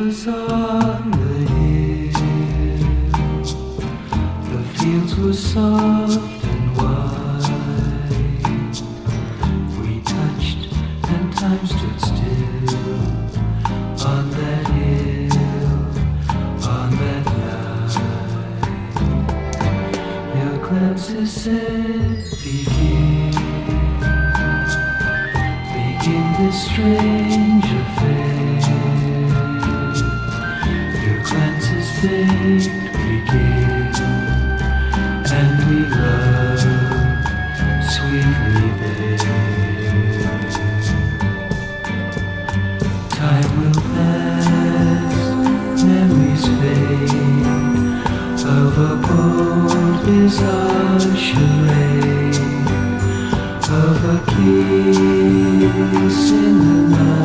was on the hills. The fields were soft and wide. We touched and time stood still on that hill, on that night. Your glances said, "Begin, begin this strange affair." Glances begged, Begin, and we loved sweetly there. Time will pass, memories fade. Of a bold bizarre charade Of a kiss in the night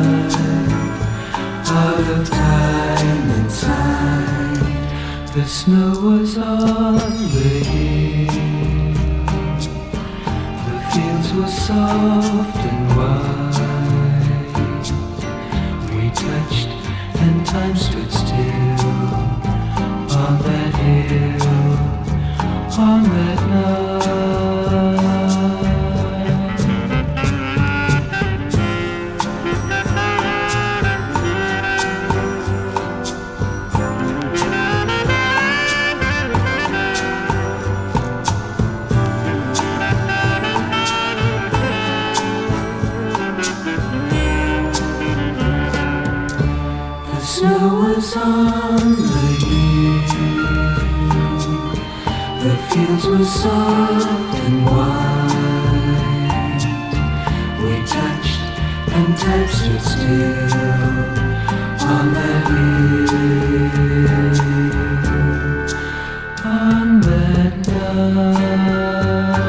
snow was on the hill The fields were soft and white We touched and time stood still was hungry. The fields were soft and wide. We touched and touched it still on that hill. On that night.